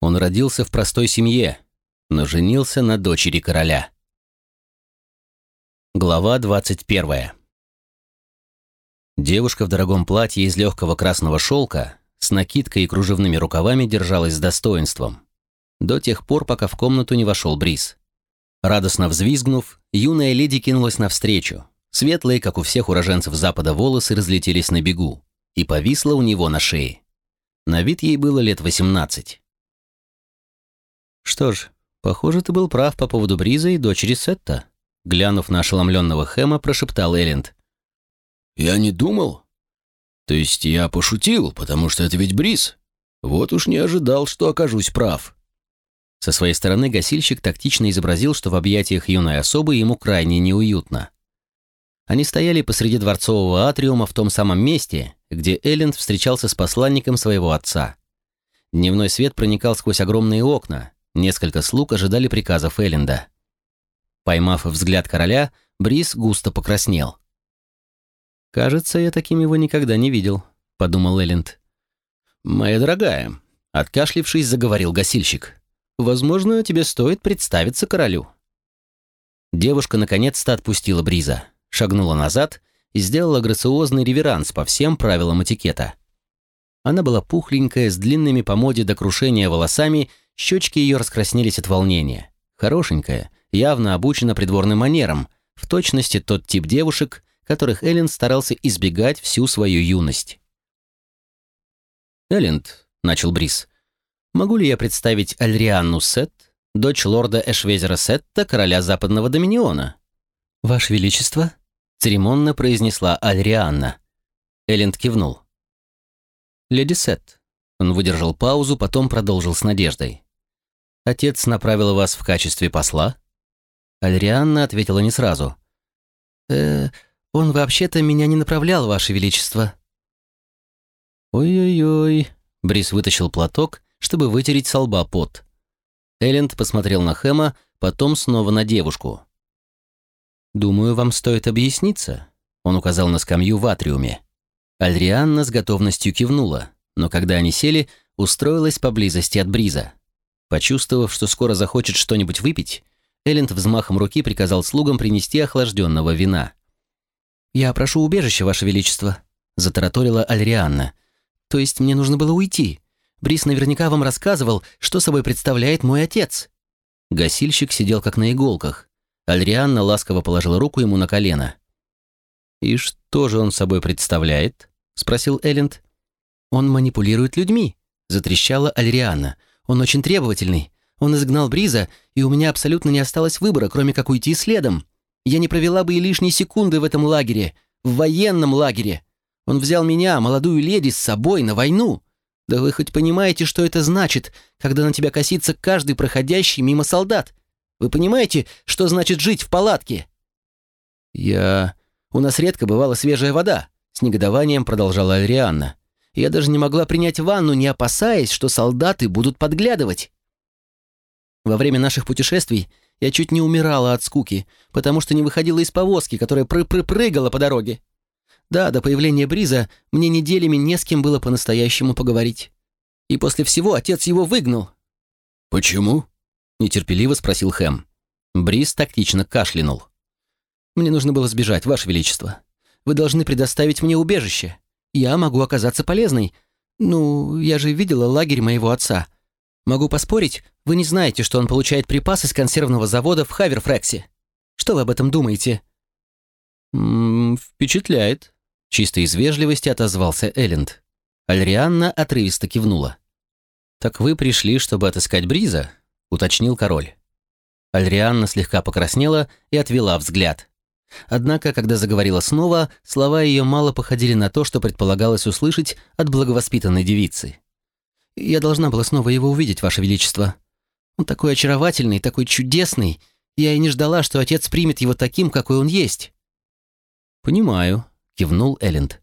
Он родился в простой семье, но женился на дочери короля. Глава 21. Девушка в дорогом платье из легкого красного шелка с накидкой и кружевными рукавами держалась с достоинством. До тех пор, пока в комнату не вошел Бриз. Радостно взвизгнув, юная леди кинулась навстречу. Светлые, как у всех уроженцев Запада, волосы разлетелись на бегу и повисла у него на шее. На вид ей было лет восемнадцать. «Что ж, похоже, ты был прав по поводу Бриза и дочери Сетта», глянув на ошеломленного Хэма, прошептал Элленд. «Я не думал. То есть я пошутил, потому что это ведь Бриз. Вот уж не ожидал, что окажусь прав». Со своей стороны гасильщик тактично изобразил, что в объятиях юной особы ему крайне неуютно. Они стояли посреди дворцового атриума в том самом месте, где Элленд встречался с посланником своего отца. Дневной свет проникал сквозь огромные окна, несколько слуг ожидали приказов Элленда. Поймав взгляд короля, Брис густо покраснел. «Кажется, я таким его никогда не видел», — подумал Элленд. «Моя дорогая», — откашлившись, заговорил гасильщик. Возможно, тебе стоит представиться королю». Девушка наконец-то отпустила Бриза, шагнула назад и сделала грациозный реверанс по всем правилам этикета. Она была пухленькая, с длинными по моде до крушения волосами, щечки ее раскраснелись от волнения. Хорошенькая, явно обучена придворным манерам, в точности тот тип девушек, которых Эллен старался избегать всю свою юность. «Элленд», — начал Бриз, Могу ли я представить Альрианну Сет, дочь лорда Эшвезера Сетта, короля Западного Доминиона?» «Ваше Величество», — церемонно произнесла Альрианна. Элленд кивнул. «Леди Сет». Он выдержал паузу, потом продолжил с надеждой. «Отец направил вас в качестве посла?» Альрианна ответила не сразу. «Э, он вообще-то меня не направлял, Ваше Величество». «Ой-ой-ой», — Брис вытащил платок чтобы вытереть со лба пот. Элленд посмотрел на Хэма, потом снова на девушку. «Думаю, вам стоит объясниться», — он указал на скамью в атриуме. Альрианна с готовностью кивнула, но когда они сели, устроилась поблизости от Бриза. Почувствовав, что скоро захочет что-нибудь выпить, Элленд взмахом руки приказал слугам принести охлажденного вина. «Я прошу убежища, Ваше Величество», — затараторила Альрианна. «То есть мне нужно было уйти. Брис наверняка вам рассказывал, что собой представляет мой отец». Гасильщик сидел как на иголках. Альрианна ласково положила руку ему на колено. «И что же он собой представляет?» — спросил Элленд. «Он манипулирует людьми», — затрещала Альрианна. «Он очень требовательный. Он изгнал Бриза, и у меня абсолютно не осталось выбора, кроме как уйти следом. Я не провела бы и лишней секунды в этом лагере, в военном лагере. Он взял меня, молодую леди, с собой на войну. Да вы хоть понимаете, что это значит, когда на тебя косится каждый проходящий мимо солдат? Вы понимаете, что значит жить в палатке?» «Я... У нас редко бывала свежая вода», — с негодованием продолжала Арианна. «Я даже не могла принять ванну, не опасаясь, что солдаты будут подглядывать. Во время наших путешествий я чуть не умирала от скуки, потому что не выходила из повозки, которая пры-пры-прыгала по дороге. Да, до появления Бриза мне неделями не с кем было по-настоящему поговорить. И после всего отец его выгнал». «Почему?» — нетерпеливо спросил Хэм. Бриз тактично кашлянул. «Мне нужно было сбежать, Ваше Величество. Вы должны предоставить мне убежище. Я могу оказаться полезной. Ну, я же видела лагерь моего отца. Могу поспорить, вы не знаете, что он получает припасы с консервного завода в Хаверфрексе. Что вы об этом думаете?» «М -м, «Впечатляет», Чисто из вежливости отозвался Элленд. Альрианна отрывисто кивнула. «Так вы пришли, чтобы отыскать Бриза?» — уточнил король. Альрианна слегка покраснела и отвела взгляд. Однако, когда заговорила снова, слова ее мало походили на то, что предполагалось услышать от благовоспитанной девицы. «Я должна была снова его увидеть, Ваше Величество. Он такой очаровательный, такой чудесный. Я и не ждала, что отец примет его таким, какой он есть». «Понимаю», кивнул Элленд.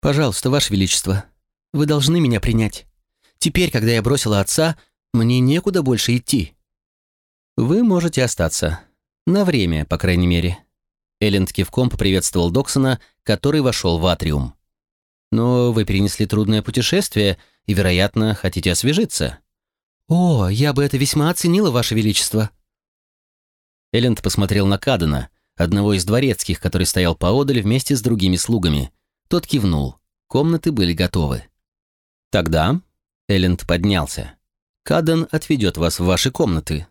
«Пожалуйста, Ваше Величество, вы должны меня принять. Теперь, когда я бросила отца, мне некуда больше идти». «Вы можете остаться. На время, по крайней мере». Элленд кивком поприветствовал Доксона, который вошел в атриум. «Но вы перенесли трудное путешествие и, вероятно, хотите освежиться». «О, я бы это весьма оценила, Ваше Величество!» Элленд посмотрел на Кадена, одного из дворецких, который стоял поодаль вместе с другими слугами. Тот кивнул. Комнаты были готовы. «Тогда...» — Элленд поднялся. «Каден отведет вас в ваши комнаты.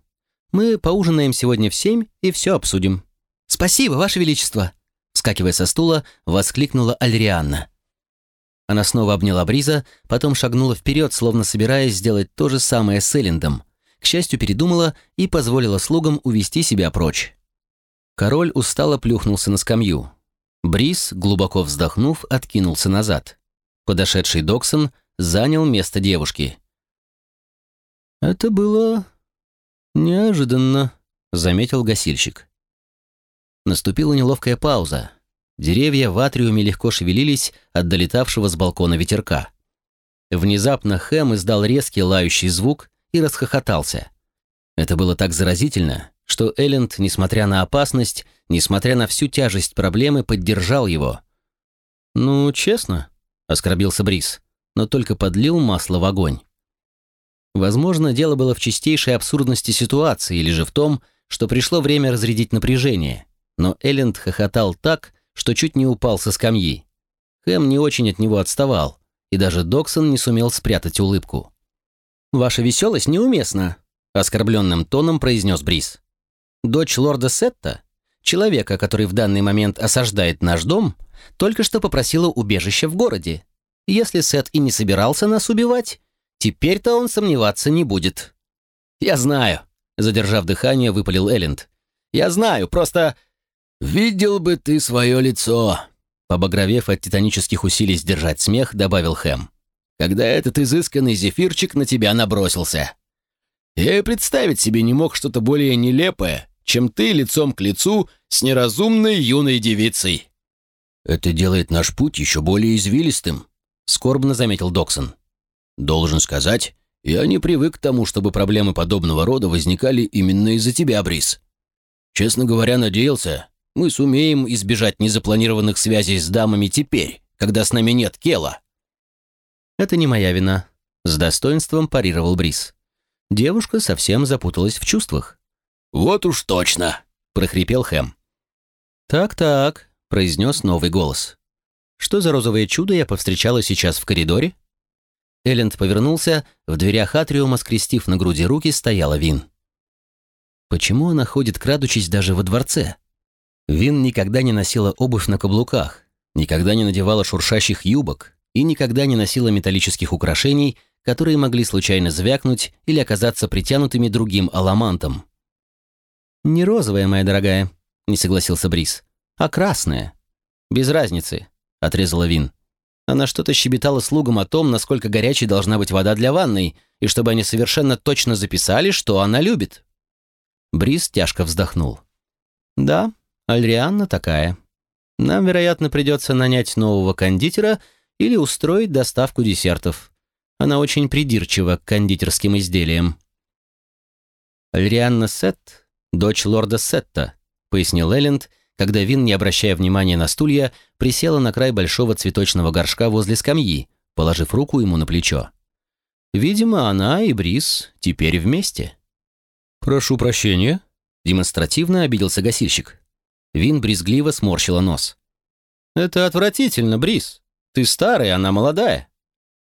Мы поужинаем сегодня в семь и все обсудим». «Спасибо, Ваше Величество!» Вскакивая со стула, воскликнула Альрианна. Она снова обняла Бриза, потом шагнула вперед, словно собираясь сделать то же самое с Эллендом. К счастью, передумала и позволила слугам увести себя прочь. Король устало плюхнулся на скамью. Бриз, глубоко вздохнув, откинулся назад. Подошедший Доксон занял место девушки. «Это было неожиданно», — заметил гасильщик. Наступила неловкая пауза. Деревья в атриуме легко шевелились от долетавшего с балкона ветерка. Внезапно Хэм издал резкий лающий звук и расхохотался. Это было так заразительно, что Элленд, несмотря на опасность, несмотря на всю тяжесть проблемы, поддержал его. «Ну, честно», — оскорбился Брис, но только подлил масло в огонь. Возможно, дело было в чистейшей абсурдности ситуации или же в том, что пришло время разрядить напряжение. Но Элленд хохотал так, что чуть не упал со скамьи. Хэм не очень от него отставал, и даже Доксон не сумел спрятать улыбку. «Ваша веселость неуместна», — оскорбленным тоном произнес Брис. «Дочь лорда Сетта, человека, который в данный момент осаждает наш дом, только что попросила убежище в городе. Если Сет и не собирался нас убивать, теперь-то он сомневаться не будет». «Я знаю», — задержав дыхание, выпалил Элленд. «Я знаю, просто «Видел бы ты свое лицо!» Побагровев от титанических усилий сдержать смех, добавил Хэм. «Когда этот изысканный зефирчик на тебя набросился. Я и представить себе не мог что-то более нелепое, чем ты лицом к лицу с неразумной юной девицей». «Это делает наш путь еще более извилистым», — скорбно заметил Доксон. «Должен сказать, я не привык к тому, чтобы проблемы подобного рода возникали именно из-за тебя, Брис. Честно говоря, надеялся, мы сумеем избежать незапланированных связей с дамами теперь, когда с нами нет Кела». «Это не моя вина», — с достоинством парировал Брис. Девушка совсем запуталась в чувствах. «Вот уж точно!» — прохрипел Хэм. «Так-так», — произнес новый голос. «Что за розовое чудо я повстречала сейчас в коридоре?» Элленд повернулся, в дверях атриума, скрестив на груди руки, стояла Вин. «Почему она ходит, крадучись даже во дворце?» Вин никогда не носила обувь на каблуках, никогда не надевала шуршащих юбок и никогда не носила металлических украшений, которые могли случайно звякнуть или оказаться притянутыми другим аламантом. «Не розовая, моя дорогая», — не согласился Брис, — «а красная». «Без разницы», — отрезала Вин. Она что-то щебетала слугам о том, насколько горячей должна быть вода для ванной, и чтобы они совершенно точно записали, что она любит. Брис тяжко вздохнул. «Да, Альрианна такая. Нам, вероятно, придется нанять нового кондитера или устроить доставку десертов. Она очень придирчива к кондитерским изделиям. Альрианна Сет, дочь лорда Сетта, пояснил Элленд, когда Вин, не обращая внимания на стулья, присела на край большого цветочного горшка возле скамьи, положив руку ему на плечо. Видимо, она и Брис теперь вместе. «Прошу прощения», — демонстративно обиделся гасильщик. Вин брезгливо сморщила нос. «Это отвратительно, Брис. Ты старый, она молодая».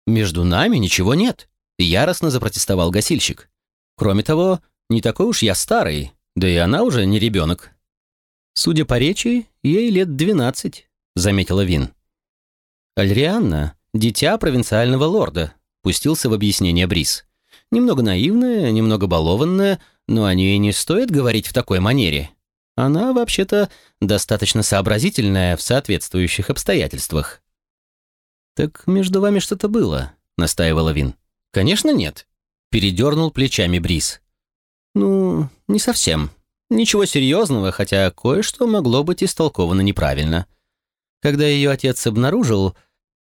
«Между нами ничего нет», — яростно запротестовал гасильщик. «Кроме того, не такой уж я старый, да и она уже не ребенок». «Судя по речи, ей лет двенадцать», — заметила Вин. «Альрианна — дитя провинциального лорда», — пустился в объяснение Брис. «Немного наивная, немного балованная, но о ней не стоит говорить в такой манере. Она, вообще-то, достаточно сообразительная в соответствующих обстоятельствах. «Так между вами что-то было?» — настаивала Вин. «Конечно нет», — передернул плечами Брис. «Ну, не совсем. Ничего серьезного, хотя кое-что могло быть истолковано неправильно. Когда ее отец обнаружил...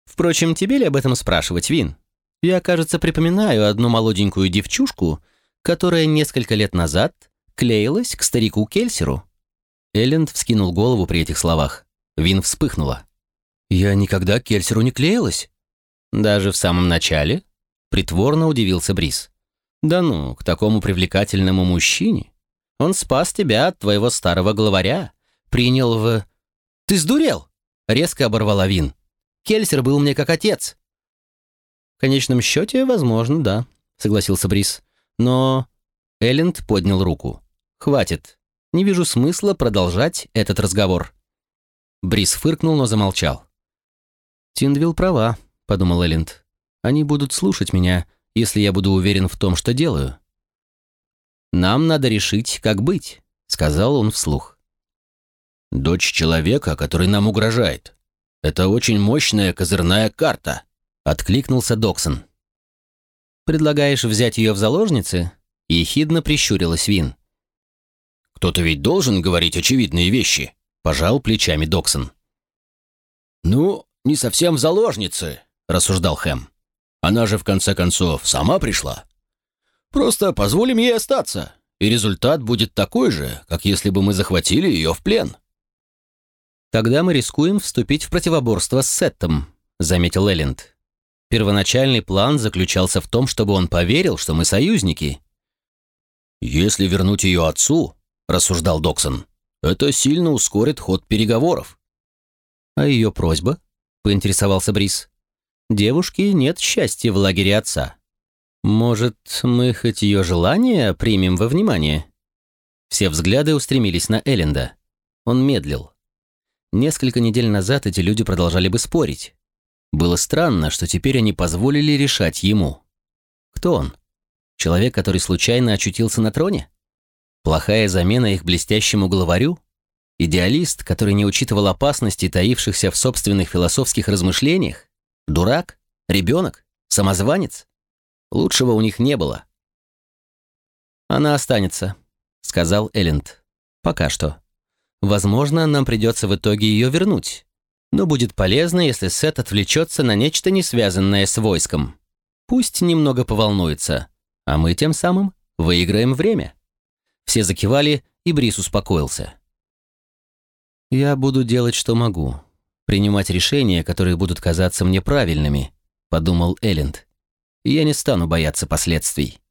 Впрочем, тебе ли об этом спрашивать, Вин? Я, кажется, припоминаю одну молоденькую девчушку, которая несколько лет назад клеилась к старику Кельсеру. Элленд вскинул голову при этих словах. Вин вспыхнула. «Я никогда к Кельсеру не клеилась». «Даже в самом начале?» Притворно удивился Брис. Да ну, к такому привлекательному мужчине. Он спас тебя от твоего старого главаря, принял в... Ты сдурел? Резко оборвала Вин. Кельсер был мне как отец. В конечном счете, возможно, да, согласился Брис. Но... Элленд поднял руку. Хватит. Не вижу смысла продолжать этот разговор. Брис фыркнул, но замолчал. «Тиндвилл права», — подумал Элленд. «Они будут слушать меня, если я буду уверен в том, что делаю». «Нам надо решить, как быть», — сказал он вслух. «Дочь человека, который нам угрожает. Это очень мощная козырная карта», — откликнулся Доксон. «Предлагаешь взять ее в заложницы?» — ехидно прищурилась Вин. «Кто-то ведь должен говорить очевидные вещи», — пожал плечами Доксон. «Ну, не совсем в заложницы», — рассуждал Хэм. «Она же, в конце концов, сама пришла. Просто позволим ей остаться, и результат будет такой же, как если бы мы захватили ее в плен». «Тогда мы рискуем вступить в противоборство с Сеттом», — заметил Элленд. «Первоначальный план заключался в том, чтобы он поверил, что мы союзники». «Если вернуть ее отцу», — рассуждал Доксон, — «это сильно ускорит ход переговоров». «А ее просьба?» — поинтересовался Брис. «Девушке нет счастья в лагере отца. Может, мы хоть ее желание примем во внимание?» Все взгляды устремились на Элленда. Он медлил. Несколько недель назад эти люди продолжали бы спорить. Было странно, что теперь они позволили решать ему. Кто он? Человек, который случайно очутился на троне? Плохая замена их блестящему главарю? Идеалист, который не учитывал опасности, таившихся в собственных философских размышлениях? Дурак? Ребенок? Самозванец? Лучшего у них не было. «Она останется», — сказал Элленд. «Пока что». Возможно, нам придется в итоге ее вернуть. Но будет полезно, если Сет отвлечется на нечто не связанное с войском. Пусть немного поволнуется, а мы тем самым выиграем время. Все закивали, и Брис успокоился. «Я буду делать, что могу. Принимать решения, которые будут казаться мне правильными», — подумал Элленд. «Я не стану бояться последствий».